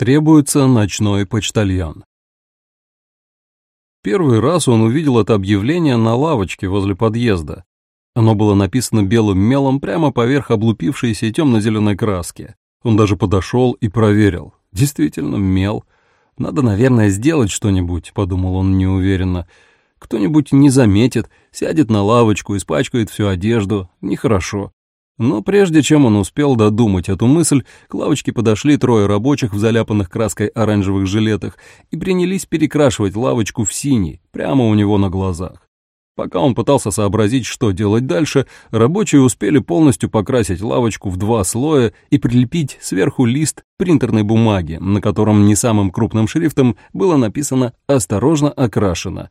Требуется ночной почтальон. Первый раз он увидел это объявление на лавочке возле подъезда. Оно было написано белым мелом прямо поверх облупившейся темно-зеленой краски. Он даже подошел и проверил. Действительно, мел. Надо, наверное, сделать что-нибудь, подумал он неуверенно. Кто-нибудь не заметит, сядет на лавочку, испачкает всю одежду. Нехорошо. Но прежде чем он успел додумать эту мысль, к лавочке подошли трое рабочих в заляпанных краской оранжевых жилетах и принялись перекрашивать лавочку в синий, прямо у него на глазах. Пока он пытался сообразить, что делать дальше, рабочие успели полностью покрасить лавочку в два слоя и прилепить сверху лист принтерной бумаги, на котором не самым крупным шрифтом было написано «Осторожно окрашено»,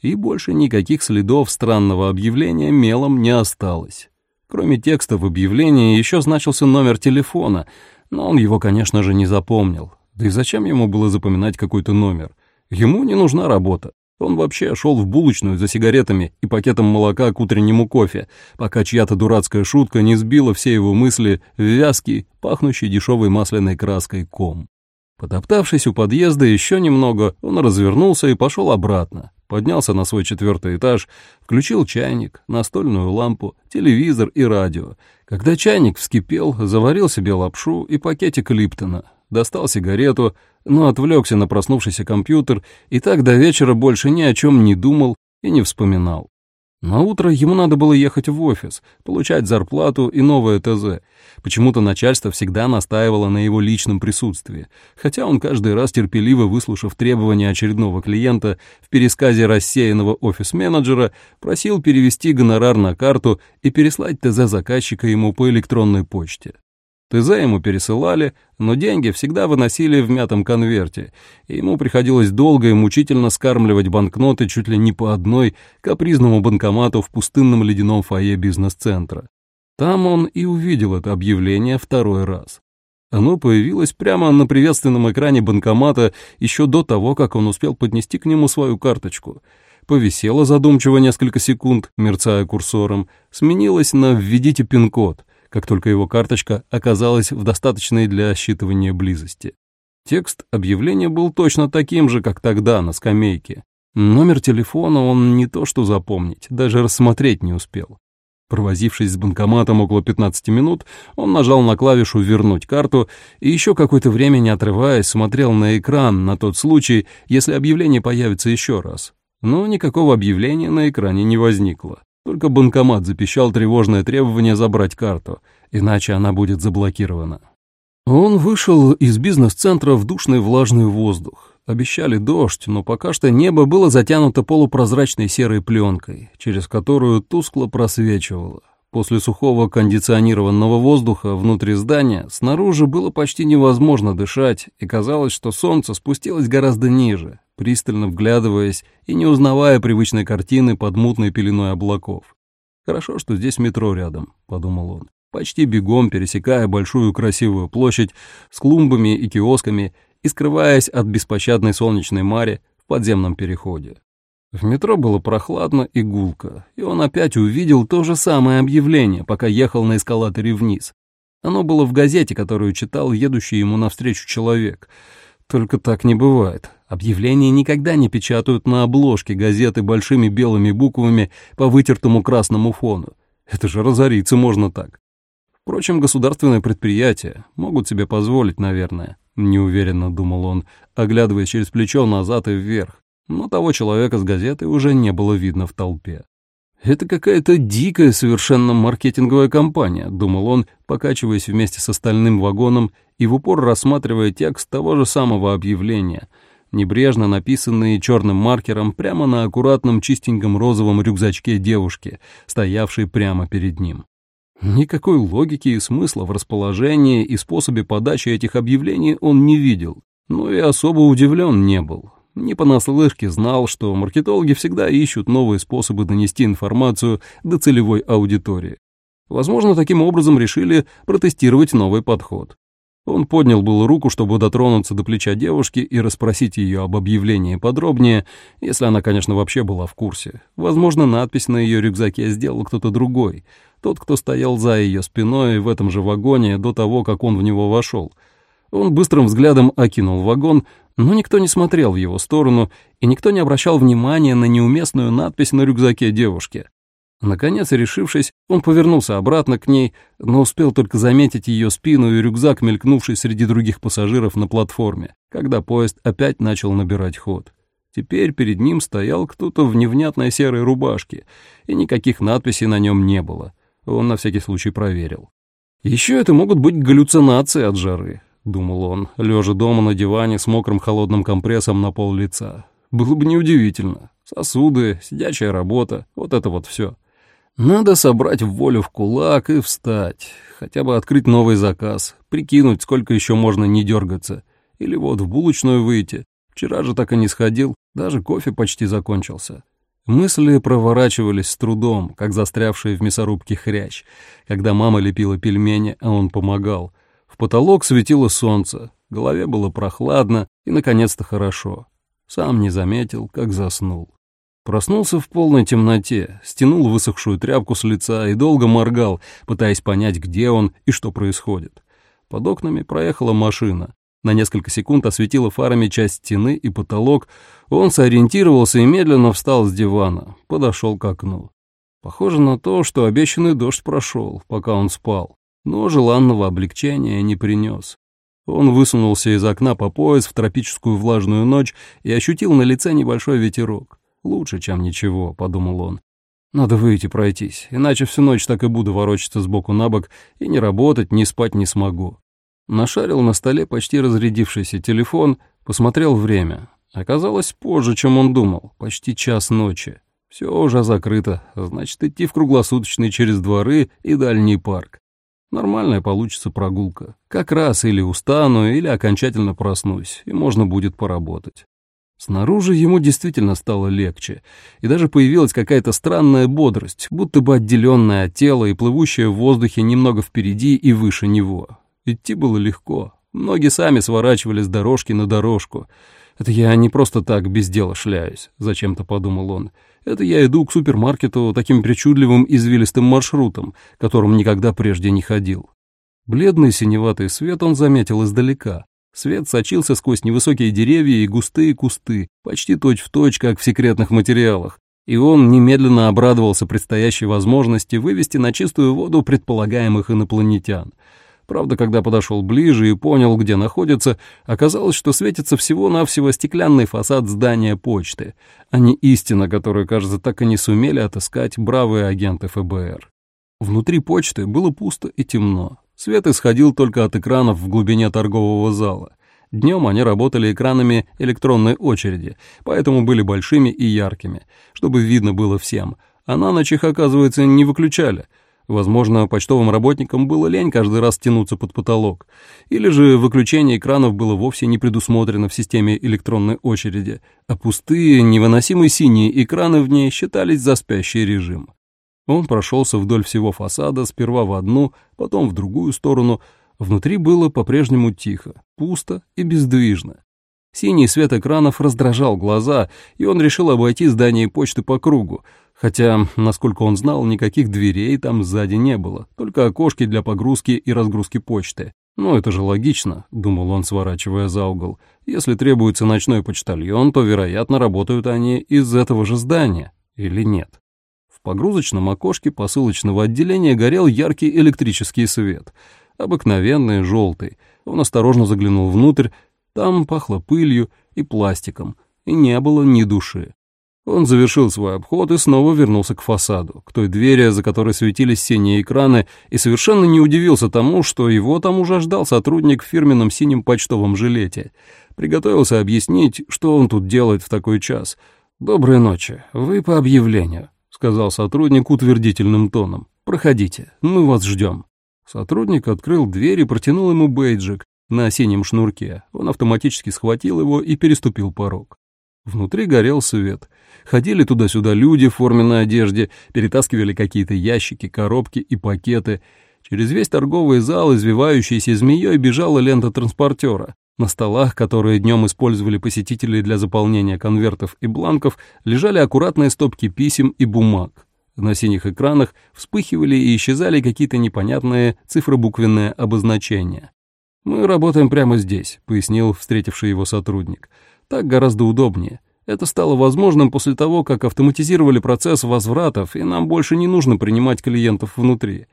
и больше никаких следов странного объявления мелом не осталось. Кроме текста в объявлении еще значился номер телефона, но он его, конечно же, не запомнил. Да и зачем ему было запоминать какой-то номер? Ему не нужна работа. Он вообще шел в булочную за сигаретами и пакетом молока к утреннему кофе, пока чья-то дурацкая шутка не сбила все его мысли в вязкий, пахнущий дешевой масляной краской ком. Потоптавшись у подъезда еще немного, он развернулся и пошел обратно, поднялся на свой четвертый этаж, включил чайник, настольную лампу, телевизор и радио. Когда чайник вскипел, заварил себе лапшу и пакетик Липтона, достал сигарету, но отвлекся на проснувшийся компьютер и так до вечера больше ни о чем не думал и не вспоминал. На утро ему надо было ехать в офис, получать зарплату и новое ТЗ. Почему-то начальство всегда настаивало на его личном присутствии, хотя он каждый раз терпеливо выслушав требования очередного клиента в пересказе рассеянного офис-менеджера, просил перевести гонорар на карту и переслать ТЗ заказчика ему по электронной почте. ТЗ ему пересылали, но деньги всегда выносили в мятом конверте, и ему приходилось долго и мучительно скармливать банкноты чуть ли не по одной капризному банкомату в пустынном ледяном фойе бизнес-центра. Там он и увидел это объявление второй раз. Оно появилось прямо на приветственном экране банкомата еще до того, как он успел поднести к нему свою карточку. Повисело задумчиво несколько секунд, мерцая курсором, сменилось на «введите пин-код», как только его карточка оказалась в достаточной для считывания близости. Текст объявления был точно таким же, как тогда, на скамейке. Номер телефона он не то что запомнить, даже рассмотреть не успел. Провозившись с банкоматом около 15 минут, он нажал на клавишу «Вернуть карту» и еще какое-то время, не отрываясь, смотрел на экран на тот случай, если объявление появится еще раз. Но никакого объявления на экране не возникло. Только банкомат запищал тревожное требование забрать карту, иначе она будет заблокирована. Он вышел из бизнес-центра в душный влажный воздух. Обещали дождь, но пока что небо было затянуто полупрозрачной серой пленкой, через которую тускло просвечивало. После сухого кондиционированного воздуха внутри здания снаружи было почти невозможно дышать, и казалось, что солнце спустилось гораздо ниже, пристально вглядываясь и не узнавая привычной картины под мутной пеленой облаков. «Хорошо, что здесь метро рядом», — подумал он, почти бегом пересекая большую красивую площадь с клумбами и киосками и скрываясь от беспощадной солнечной мари в подземном переходе. В метро было прохладно и гулко, и он опять увидел то же самое объявление, пока ехал на эскалаторе вниз. Оно было в газете, которую читал едущий ему навстречу человек. Только так не бывает. Объявления никогда не печатают на обложке газеты большими белыми буквами по вытертому красному фону. Это же разориться можно так. Впрочем, государственные предприятия могут себе позволить, наверное, неуверенно думал он, оглядываясь через плечо назад и вверх. Но того человека с газетой уже не было видно в толпе. «Это какая-то дикая совершенно маркетинговая компания», — думал он, покачиваясь вместе с остальным вагоном и в упор рассматривая текст того же самого объявления — небрежно написанные черным маркером прямо на аккуратном чистеньком розовом рюкзачке девушки, стоявшей прямо перед ним. Никакой логики и смысла в расположении и способе подачи этих объявлений он не видел, но и особо удивлен не был. Не понаслышке знал, что маркетологи всегда ищут новые способы донести информацию до целевой аудитории. Возможно, таким образом решили протестировать новый подход. Он поднял было руку, чтобы дотронуться до плеча девушки и расспросить ее об объявлении подробнее, если она, конечно, вообще была в курсе. Возможно, надпись на ее рюкзаке сделал кто-то другой, тот, кто стоял за ее спиной в этом же вагоне до того, как он в него вошел. Он быстрым взглядом окинул вагон, но никто не смотрел в его сторону, и никто не обращал внимания на неуместную надпись на рюкзаке девушки. Наконец, решившись, он повернулся обратно к ней, но успел только заметить ее спину и рюкзак, мелькнувший среди других пассажиров на платформе, когда поезд опять начал набирать ход. Теперь перед ним стоял кто-то в невнятной серой рубашке, и никаких надписей на нем не было. Он на всякий случай проверил. Еще это могут быть галлюцинации от жары, думал он, лежа дома на диване с мокрым холодным компрессом на пол лица. Было бы неудивительно. Сосуды, сидячая работа, вот это вот все. Надо собрать волю в кулак и встать, хотя бы открыть новый заказ, прикинуть, сколько еще можно не дергаться, или вот в булочную выйти. Вчера же так и не сходил, даже кофе почти закончился. Мысли проворачивались с трудом, как застрявшие в мясорубке хрящ, когда мама лепила пельмени, а он помогал. В потолок светило солнце, голове было прохладно и, наконец-то, хорошо. Сам не заметил, как заснул. Проснулся в полной темноте, стянул высохшую тряпку с лица и долго моргал, пытаясь понять, где он и что происходит. Под окнами проехала машина. На несколько секунд осветила фарами часть стены и потолок. Он сориентировался и медленно встал с дивана, подошел к окну. Похоже на то, что обещанный дождь прошел, пока он спал, но желанного облегчения не принес. Он высунулся из окна по пояс в тропическую влажную ночь и ощутил на лице небольшой ветерок. «Лучше, чем ничего», — подумал он. «Надо выйти пройтись, иначе всю ночь так и буду ворочаться сбоку на бок и не работать, ни спать не смогу». Нашарил на столе почти разрядившийся телефон, посмотрел время. Оказалось позже, чем он думал, почти час ночи. Все уже закрыто, значит, идти в круглосуточный через дворы и дальний парк. Нормальная получится прогулка. Как раз или устану, или окончательно проснусь, и можно будет поработать. Снаружи ему действительно стало легче, и даже появилась какая-то странная бодрость, будто бы отделенная от тела и плывущая в воздухе немного впереди и выше него. Идти было легко. Ноги сами сворачивали с дорожки на дорожку. «Это я не просто так без дела шляюсь», — зачем-то подумал он. «Это я иду к супермаркету таким причудливым извилистым маршрутом, которым никогда прежде не ходил». Бледный синеватый свет он заметил издалека. Свет сочился сквозь невысокие деревья и густые кусты, почти точь-в-точь, точь, как в секретных материалах, и он немедленно обрадовался предстоящей возможности вывести на чистую воду предполагаемых инопланетян. Правда, когда подошел ближе и понял, где находится, оказалось, что светится всего-навсего стеклянный фасад здания почты, а не истина, которую, кажется, так и не сумели отыскать бравые агенты ФБР. Внутри почты было пусто и темно. Свет исходил только от экранов в глубине торгового зала. Днем они работали экранами электронной очереди, поэтому были большими и яркими, чтобы видно было всем, а на ночь их, оказывается, не выключали. Возможно, почтовым работникам было лень каждый раз тянуться под потолок, или же выключение экранов было вовсе не предусмотрено в системе электронной очереди, а пустые, невыносимые синие экраны в ней считались за спящий режим. Он прошелся вдоль всего фасада, сперва в одну, потом в другую сторону. Внутри было по-прежнему тихо, пусто и бездвижно. Синий свет экранов раздражал глаза, и он решил обойти здание почты по кругу, хотя, насколько он знал, никаких дверей там сзади не было, только окошки для погрузки и разгрузки почты. «Ну, это же логично», — думал он, сворачивая за угол. «Если требуется ночной почтальон, то, вероятно, работают они из этого же здания. Или нет?» В погрузочном окошке посылочного отделения горел яркий электрический свет. Обыкновенный, желтый. Он осторожно заглянул внутрь. Там пахло пылью и пластиком, и не было ни души. Он завершил свой обход и снова вернулся к фасаду, к той двери, за которой светились синие экраны, и совершенно не удивился тому, что его там уже ждал сотрудник в фирменном синем почтовом жилете. Приготовился объяснить, что он тут делает в такой час. «Доброй ночи. Вы по объявлению сказал сотрудник утвердительным тоном. «Проходите, мы вас ждем». Сотрудник открыл дверь и протянул ему бейджик на синем шнурке. Он автоматически схватил его и переступил порог. Внутри горел свет. Ходили туда-сюда люди в форменной одежде, перетаскивали какие-то ящики, коробки и пакеты. Через весь торговый зал, извивающейся змеей, бежала лента транспортера. На столах, которые днем использовали посетители для заполнения конвертов и бланков, лежали аккуратные стопки писем и бумаг. На синих экранах вспыхивали и исчезали какие-то непонятные цифробуквенные обозначения. «Мы работаем прямо здесь», — пояснил встретивший его сотрудник. «Так гораздо удобнее. Это стало возможным после того, как автоматизировали процесс возвратов, и нам больше не нужно принимать клиентов внутри.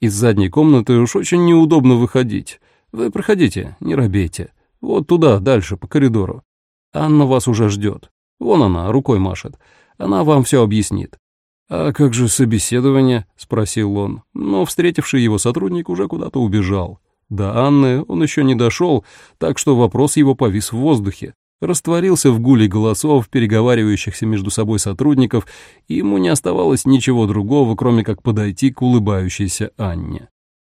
Из задней комнаты уж очень неудобно выходить. Вы проходите, не робейте. Вот туда, дальше, по коридору. Анна вас уже ждет. Вон она, рукой машет. Она вам все объяснит. «А как же собеседование?» — спросил он, но встретивший его сотрудник уже куда-то убежал. До Анны он еще не дошел, так что вопрос его повис в воздухе. Растворился в гуле голосов, переговаривающихся между собой сотрудников, и ему не оставалось ничего другого, кроме как подойти к улыбающейся Анне.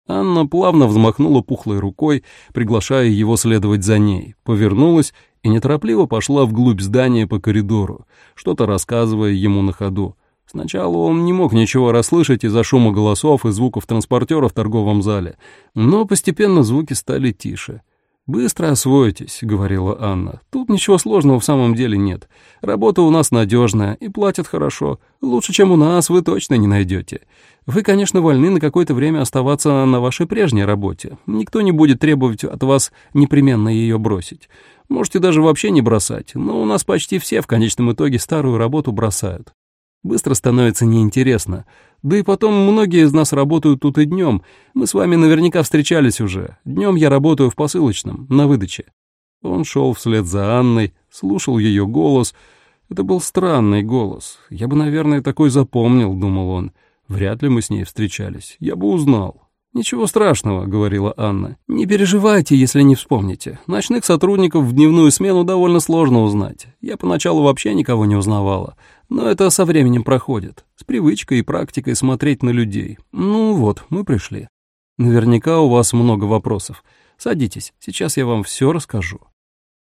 Анна плавно взмахнула пухлой рукой, приглашая его следовать за ней, повернулась и неторопливо пошла вглубь здания по коридору, что-то рассказывая ему на ходу. Сначала он не мог ничего расслышать из-за шума голосов и звуков транспортера в торговом зале, но постепенно звуки стали тише. «Быстро освоитесь», — говорила Анна. «Тут ничего сложного в самом деле нет. Работа у нас надежная и платят хорошо. Лучше, чем у нас, вы точно не найдете. Вы, конечно, вольны на какое-то время оставаться на вашей прежней работе. Никто не будет требовать от вас непременно ее бросить. Можете даже вообще не бросать, но у нас почти все в конечном итоге старую работу бросают. Быстро становится неинтересно. Да и потом многие из нас работают тут и днем. Мы с вами наверняка встречались уже. Днем я работаю в посылочном, на выдаче». Он шел вслед за Анной, слушал ее голос. Это был странный голос. Я бы, наверное, такой запомнил, думал он. Вряд ли мы с ней встречались. Я бы узнал. «Ничего страшного», — говорила Анна. «Не переживайте, если не вспомните. Ночных сотрудников в дневную смену довольно сложно узнать. Я поначалу вообще никого не узнавала. Но это со временем проходит. С привычкой и практикой смотреть на людей. Ну вот, мы пришли. Наверняка у вас много вопросов. Садитесь, сейчас я вам все расскажу».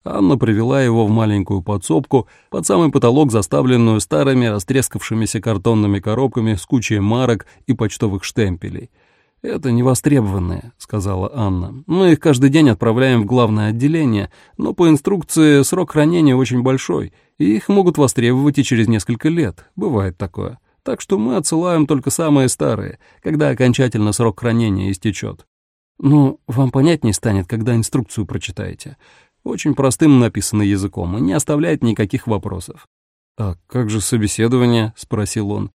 Анна привела его в маленькую подсобку, под самый потолок, заставленную старыми растрескавшимися картонными коробками с кучей марок и почтовых штемпелей — «Это невостребованные», — сказала Анна. «Мы их каждый день отправляем в главное отделение, но по инструкции срок хранения очень большой, и их могут востребовать и через несколько лет. Бывает такое. Так что мы отсылаем только самые старые, когда окончательно срок хранения истечет. Ну, вам понятнее станет, когда инструкцию прочитаете. Очень простым написано языком и не оставляет никаких вопросов». «А как же собеседование?» — спросил он.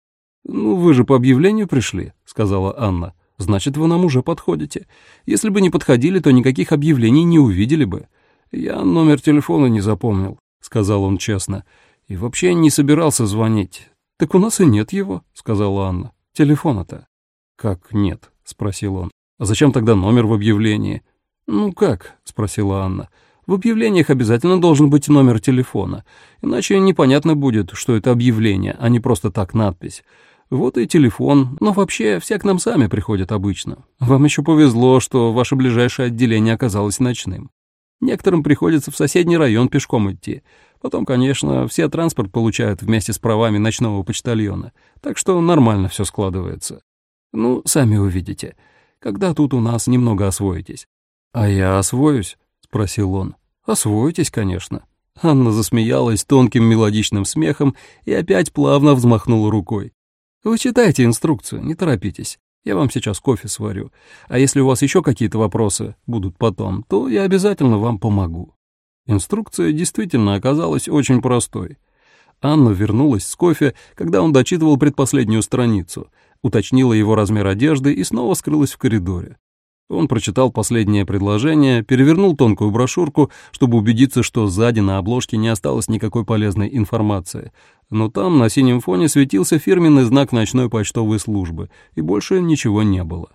«Ну, вы же по объявлению пришли», — сказала Анна. Значит, вы нам уже подходите. Если бы не подходили, то никаких объявлений не увидели бы. Я номер телефона не запомнил, — сказал он честно. И вообще не собирался звонить. Так у нас и нет его, — сказала Анна. Телефона-то. Как нет? — спросил он. А зачем тогда номер в объявлении? Ну как? — спросила Анна. В объявлениях обязательно должен быть номер телефона, иначе непонятно будет, что это объявление, а не просто так надпись. Вот и телефон, но вообще все к нам сами приходят обычно. Вам еще повезло, что ваше ближайшее отделение оказалось ночным. Некоторым приходится в соседний район пешком идти. Потом, конечно, все транспорт получают вместе с правами ночного почтальона. Так что нормально все складывается. Ну, сами увидите, когда тут у нас немного освоитесь. «А я освоюсь?» — спросил он. «Освоитесь, конечно». Анна засмеялась тонким мелодичным смехом и опять плавно взмахнула рукой. Вы читайте инструкцию, не торопитесь. Я вам сейчас кофе сварю. А если у вас еще какие-то вопросы будут потом, то я обязательно вам помогу». Инструкция действительно оказалась очень простой. Анна вернулась с кофе, когда он дочитывал предпоследнюю страницу, уточнила его размер одежды и снова скрылась в коридоре. Он прочитал последнее предложение, перевернул тонкую брошюрку, чтобы убедиться, что сзади на обложке не осталось никакой полезной информации. Но там на синем фоне светился фирменный знак ночной почтовой службы, и больше ничего не было.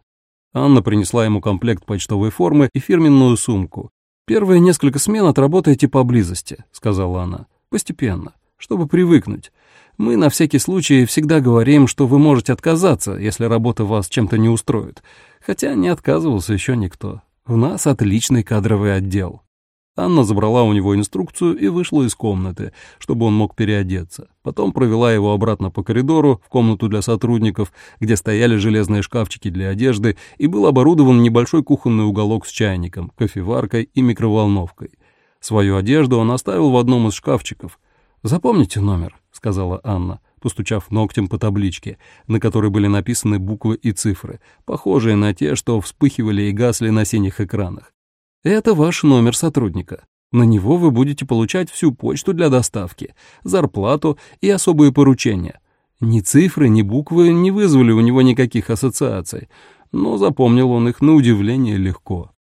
Анна принесла ему комплект почтовой формы и фирменную сумку. «Первые несколько смен отработайте поблизости», — сказала она. «Постепенно, чтобы привыкнуть. Мы на всякий случай всегда говорим, что вы можете отказаться, если работа вас чем-то не устроит. Хотя не отказывался еще никто. У нас отличный кадровый отдел. Анна забрала у него инструкцию и вышла из комнаты, чтобы он мог переодеться. Потом провела его обратно по коридору в комнату для сотрудников, где стояли железные шкафчики для одежды, и был оборудован небольшой кухонный уголок с чайником, кофеваркой и микроволновкой. Свою одежду он оставил в одном из шкафчиков. «Запомните номер», — сказала Анна постучав ногтем по табличке, на которой были написаны буквы и цифры, похожие на те, что вспыхивали и гасли на синих экранах. Это ваш номер сотрудника. На него вы будете получать всю почту для доставки, зарплату и особые поручения. Ни цифры, ни буквы не вызвали у него никаких ассоциаций, но запомнил он их на удивление легко.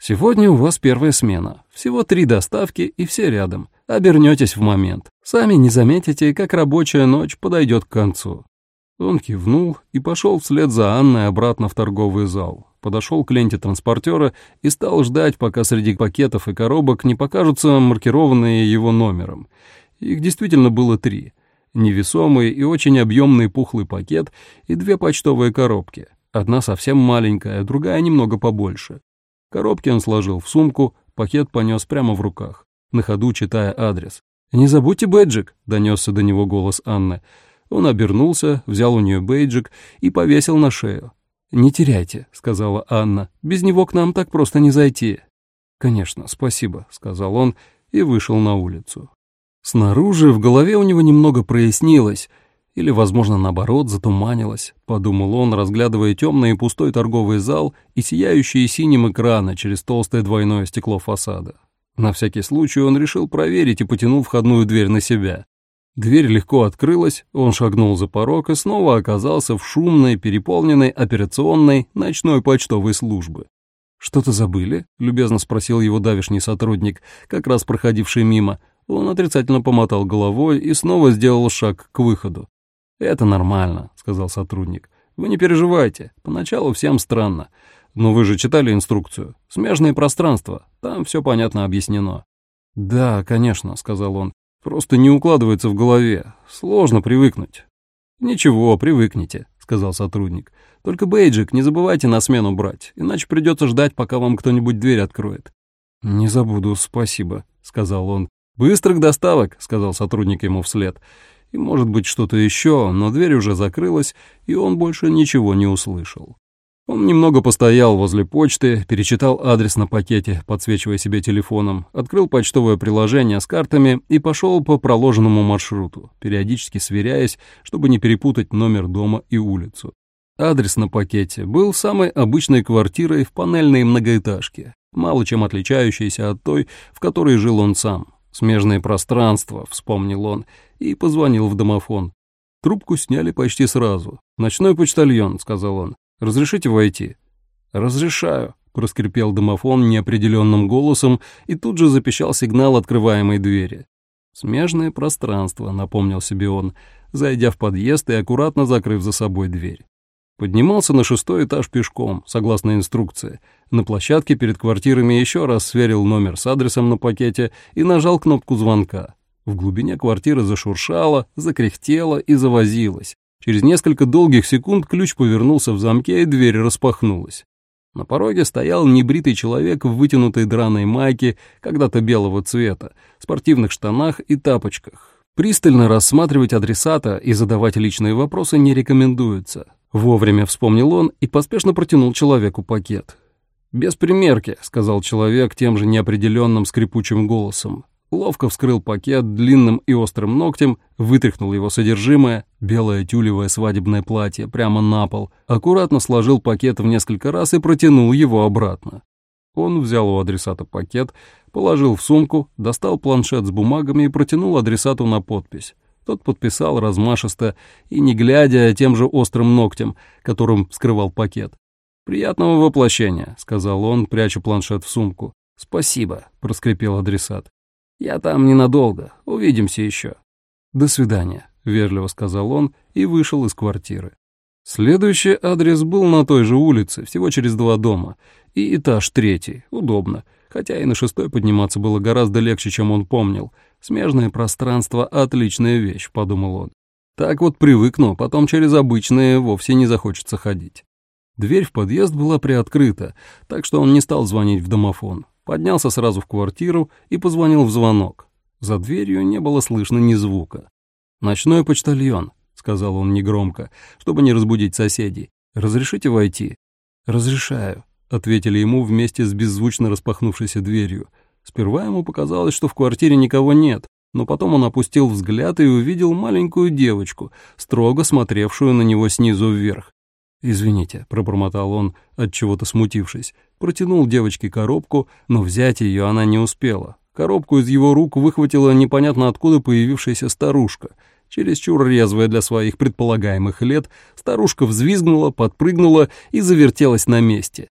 Сегодня у вас первая смена. Всего три доставки и все рядом. Обернетесь в момент. Сами не заметите, как рабочая ночь подойдет к концу. Он кивнул и пошел вслед за Анной обратно в торговый зал. Подошел к ленте транспортера и стал ждать, пока среди пакетов и коробок не покажутся маркированные его номером. Их действительно было три. Невесомый и очень объемный пухлый пакет и две почтовые коробки. Одна совсем маленькая, другая немного побольше. Коробки он сложил в сумку, пакет понес прямо в руках, на ходу читая адрес. «Не забудьте бэджик», — донесся до него голос Анны. Он обернулся, взял у нее бейджик и повесил на шею. «Не теряйте», — сказала Анна. «Без него к нам так просто не зайти». «Конечно, спасибо», — сказал он и вышел на улицу. Снаружи в голове у него немного прояснилось, или, возможно, наоборот, затуманилось, подумал он, разглядывая темный и пустой торговый зал и сияющие синим экраны через толстое двойное стекло фасада. На всякий случай он решил проверить и потянул входную дверь на себя. Дверь легко открылась, он шагнул за порог и снова оказался в шумной, переполненной операционной ночной почтовой службы. «Что-то забыли?» — любезно спросил его давишний сотрудник, как раз проходивший мимо. Он отрицательно помотал головой и снова сделал шаг к выходу. «Это нормально», — сказал сотрудник. «Вы не переживайте, поначалу всем странно. Но вы же читали инструкцию. Смежные пространства, там все понятно объяснено». «Да, конечно», — сказал он. Просто не укладывается в голове. Сложно привыкнуть. Ничего, привыкните, сказал сотрудник. Только бейджик не забывайте на смену брать, иначе придется ждать, пока вам кто-нибудь дверь откроет. Не забуду, спасибо, сказал он. Быстрых доставок, сказал сотрудник ему вслед. И может быть что-то еще, но дверь уже закрылась, и он больше ничего не услышал. Он немного постоял возле почты, перечитал адрес на пакете, подсвечивая себе телефоном, открыл почтовое приложение с картами и пошел по проложенному маршруту, периодически сверяясь, чтобы не перепутать номер дома и улицу. Адрес на пакете был самой обычной квартирой в панельной многоэтажке, мало чем отличающейся от той, в которой жил он сам. «Смежные пространства», — вспомнил он, и позвонил в домофон. Трубку сняли почти сразу. «Ночной почтальон», — сказал он. Разрешите войти?» «Разрешаю», — проскрипел домофон неопределенным голосом, и тут же запищал сигнал открываемой двери. «Смежное пространство», — напомнил себе он, зайдя в подъезд и аккуратно закрыв за собой дверь. Поднимался на шестой этаж пешком, согласно инструкции. На площадке перед квартирами еще раз сверил номер с адресом на пакете и нажал кнопку звонка. В глубине квартиры зашуршало, закряхтело и завозилось. Через несколько долгих секунд ключ повернулся в замке, и дверь распахнулась. На пороге стоял небритый человек в вытянутой драной майке, когда-то белого цвета, спортивных штанах и тапочках. Пристально рассматривать адресата и задавать личные вопросы не рекомендуется. Вовремя вспомнил он и поспешно протянул человеку пакет. «Без примерки», — сказал человек тем же неопределенным скрипучим голосом ловко вскрыл пакет длинным и острым ногтем, вытряхнул его содержимое, белое тюлевое свадебное платье, прямо на пол, аккуратно сложил пакет в несколько раз и протянул его обратно. Он взял у адресата пакет, положил в сумку, достал планшет с бумагами и протянул адресату на подпись. Тот подписал размашисто и, не глядя тем же острым ногтем, которым скрывал пакет. «Приятного воплощения», — сказал он, пряча планшет в сумку. «Спасибо», — проскрипел адресат. Я там ненадолго. Увидимся еще». «До свидания», — вежливо сказал он и вышел из квартиры. Следующий адрес был на той же улице, всего через два дома, и этаж третий, удобно, хотя и на шестой подниматься было гораздо легче, чем он помнил. Смежное пространство — отличная вещь, — подумал он. Так вот привыкну, потом через обычные вовсе не захочется ходить. Дверь в подъезд была приоткрыта, так что он не стал звонить в домофон поднялся сразу в квартиру и позвонил в звонок. За дверью не было слышно ни звука. «Ночной почтальон», — сказал он негромко, чтобы не разбудить соседей. «Разрешите войти?» «Разрешаю», — ответили ему вместе с беззвучно распахнувшейся дверью. Сперва ему показалось, что в квартире никого нет, но потом он опустил взгляд и увидел маленькую девочку, строго смотревшую на него снизу вверх. «Извините», — пробормотал он, от чего то смутившись. Протянул девочке коробку, но взять ее она не успела. Коробку из его рук выхватила непонятно откуда появившаяся старушка. Чересчур резвая для своих предполагаемых лет, старушка взвизгнула, подпрыгнула и завертелась на месте.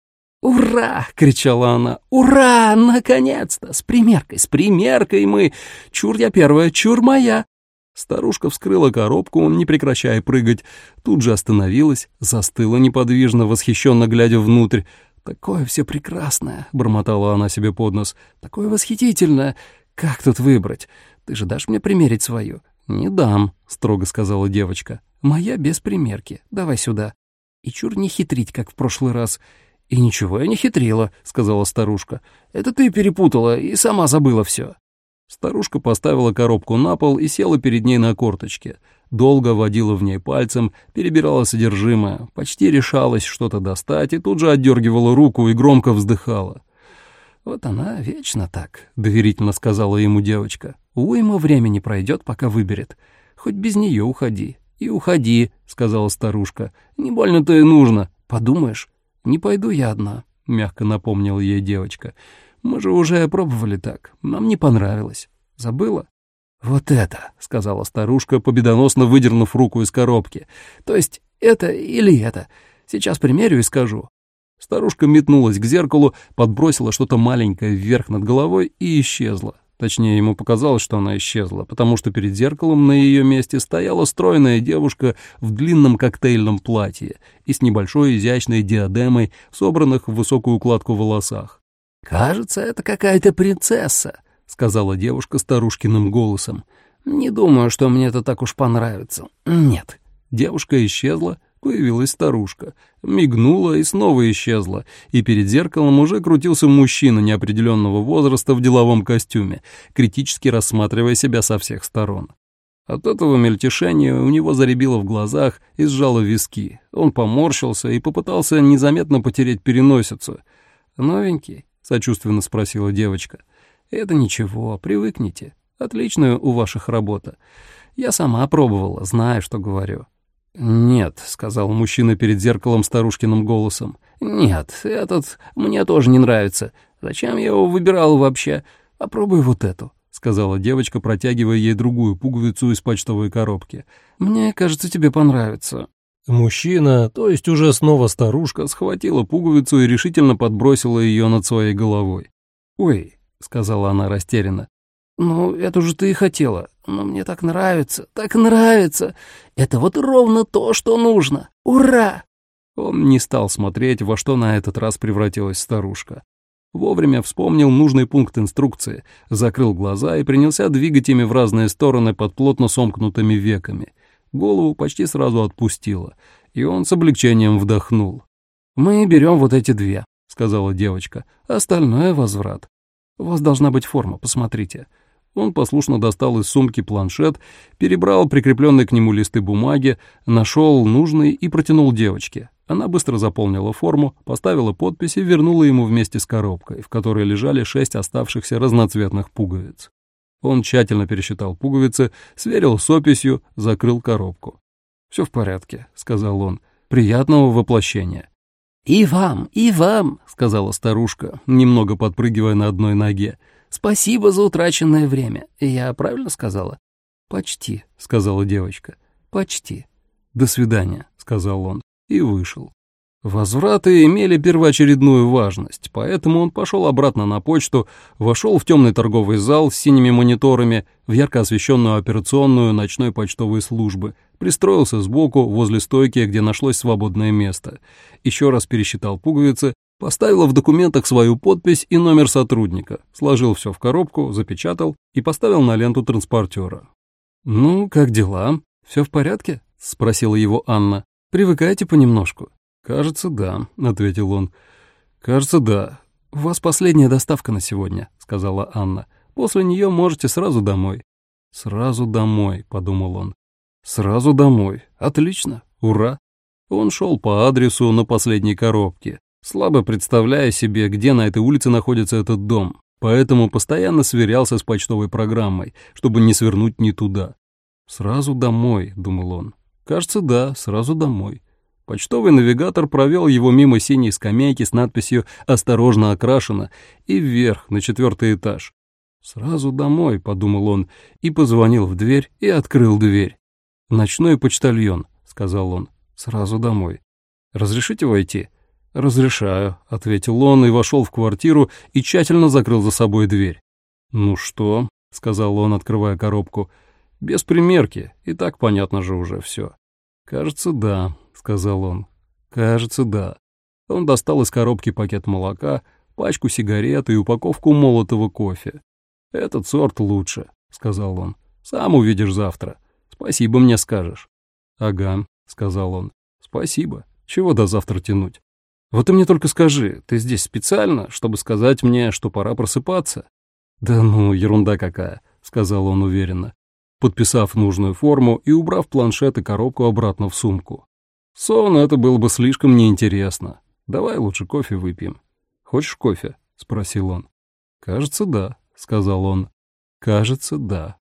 «Ура!» — кричала она. «Ура! Наконец-то! С примеркой, с примеркой мы! Чур я первая, чур моя!» Старушка вскрыла коробку, не прекращая прыгать, тут же остановилась, застыла неподвижно, восхищенно глядя внутрь. «Такое все прекрасное!» — бормотала она себе под нос. «Такое восхитительное! Как тут выбрать? Ты же дашь мне примерить свою?» «Не дам», — строго сказала девочка. «Моя без примерки. Давай сюда». И чур не хитрить, как в прошлый раз. «И ничего я не хитрила», — сказала старушка. «Это ты перепутала и сама забыла все. Старушка поставила коробку на пол и села перед ней на корточке. Долго водила в ней пальцем, перебирала содержимое, почти решалась что-то достать и тут же отдергивала руку и громко вздыхала. «Вот она вечно так», — доверительно сказала ему девочка. «Уйма времени пройдет, пока выберет. Хоть без нее уходи». «И уходи», — сказала старушка. «Не больно-то и нужно. Подумаешь, не пойду я одна», — мягко напомнила ей девочка. Мы же уже пробовали так. Нам не понравилось. Забыла?» «Вот это», — сказала старушка, победоносно выдернув руку из коробки. «То есть это или это? Сейчас примерю и скажу». Старушка метнулась к зеркалу, подбросила что-то маленькое вверх над головой и исчезла. Точнее, ему показалось, что она исчезла, потому что перед зеркалом на ее месте стояла стройная девушка в длинном коктейльном платье и с небольшой изящной диадемой, собранных в высокую укладку волосах. «Кажется, это какая-то принцесса», — сказала девушка старушкиным голосом. «Не думаю, что мне это так уж понравится. Нет». Девушка исчезла, появилась старушка. Мигнула и снова исчезла, и перед зеркалом уже крутился мужчина неопределенного возраста в деловом костюме, критически рассматривая себя со всех сторон. От этого мельтешения у него заребило в глазах и сжало виски. Он поморщился и попытался незаметно потереть переносицу. «Новенький?» Сочувственно спросила девочка. Это ничего, привыкните. Отличная у ваших работа. Я сама пробовала, знаю, что говорю. «Нет», — сказал мужчина перед зеркалом старушкиным голосом. «Нет, этот мне тоже не нравится. Зачем я его выбирал вообще? Попробуй вот эту», — сказала девочка, протягивая ей другую пуговицу из почтовой коробки. «Мне кажется, тебе понравится». Мужчина, то есть уже снова старушка, схватила пуговицу и решительно подбросила ее над своей головой. «Ой», — сказала она растерянно, — «ну, это же ты и хотела, но мне так нравится, так нравится. Это вот ровно то, что нужно. Ура!» Он не стал смотреть, во что на этот раз превратилась старушка. Вовремя вспомнил нужный пункт инструкции, закрыл глаза и принялся двигать ими в разные стороны под плотно сомкнутыми веками — Голову почти сразу отпустило, и он с облегчением вдохнул. «Мы берем вот эти две», — сказала девочка. «Остальное — возврат. У вас должна быть форма, посмотрите». Он послушно достал из сумки планшет, перебрал прикрепленные к нему листы бумаги, нашел нужный и протянул девочке. Она быстро заполнила форму, поставила подпись и вернула ему вместе с коробкой, в которой лежали шесть оставшихся разноцветных пуговиц. Он тщательно пересчитал пуговицы, сверил с описью, закрыл коробку. «Все в порядке», — сказал он. «Приятного воплощения». «И вам, и вам», — сказала старушка, немного подпрыгивая на одной ноге. «Спасибо за утраченное время. Я правильно сказала?» «Почти», — сказала девочка. «Почти». «До свидания», — сказал он и вышел. Возвраты имели первоочередную важность, поэтому он пошел обратно на почту, вошел в темный торговый зал с синими мониторами, в ярко освещенную операционную ночной почтовой службы, пристроился сбоку, возле стойки, где нашлось свободное место, еще раз пересчитал пуговицы, поставил в документах свою подпись и номер сотрудника, сложил все в коробку, запечатал и поставил на ленту транспортера. «Ну, как дела? Все в порядке?» — спросила его Анна. «Привыкайте понемножку». «Кажется, да», — ответил он. «Кажется, да. У вас последняя доставка на сегодня», — сказала Анна. «После нее можете сразу домой». «Сразу домой», — подумал он. «Сразу домой. Отлично. Ура». Он шел по адресу на последней коробке, слабо представляя себе, где на этой улице находится этот дом, поэтому постоянно сверялся с почтовой программой, чтобы не свернуть не туда. «Сразу домой», — думал он. «Кажется, да, сразу домой». Почтовый навигатор провел его мимо синей скамейки с надписью «Осторожно окрашено» и вверх, на четвертый этаж. «Сразу домой», — подумал он, и позвонил в дверь и открыл дверь. «Ночной почтальон», — сказал он, — «сразу домой». «Разрешите войти?» «Разрешаю», — ответил он и вошел в квартиру и тщательно закрыл за собой дверь. «Ну что?» — сказал он, открывая коробку. «Без примерки, и так понятно же уже все». «Кажется, да», — сказал он. «Кажется, да». Он достал из коробки пакет молока, пачку сигарет и упаковку молотого кофе. «Этот сорт лучше», — сказал он. «Сам увидишь завтра. Спасибо мне скажешь». «Ага», — сказал он. «Спасибо. Чего до завтра тянуть?» Вот ты мне только скажи, ты здесь специально, чтобы сказать мне, что пора просыпаться?» «Да ну, ерунда какая», — сказал он уверенно, подписав нужную форму и убрав планшет и коробку обратно в сумку. «Сон это было бы слишком неинтересно. Давай лучше кофе выпьем». «Хочешь кофе?» — спросил он. «Кажется, да», — сказал он. «Кажется, да».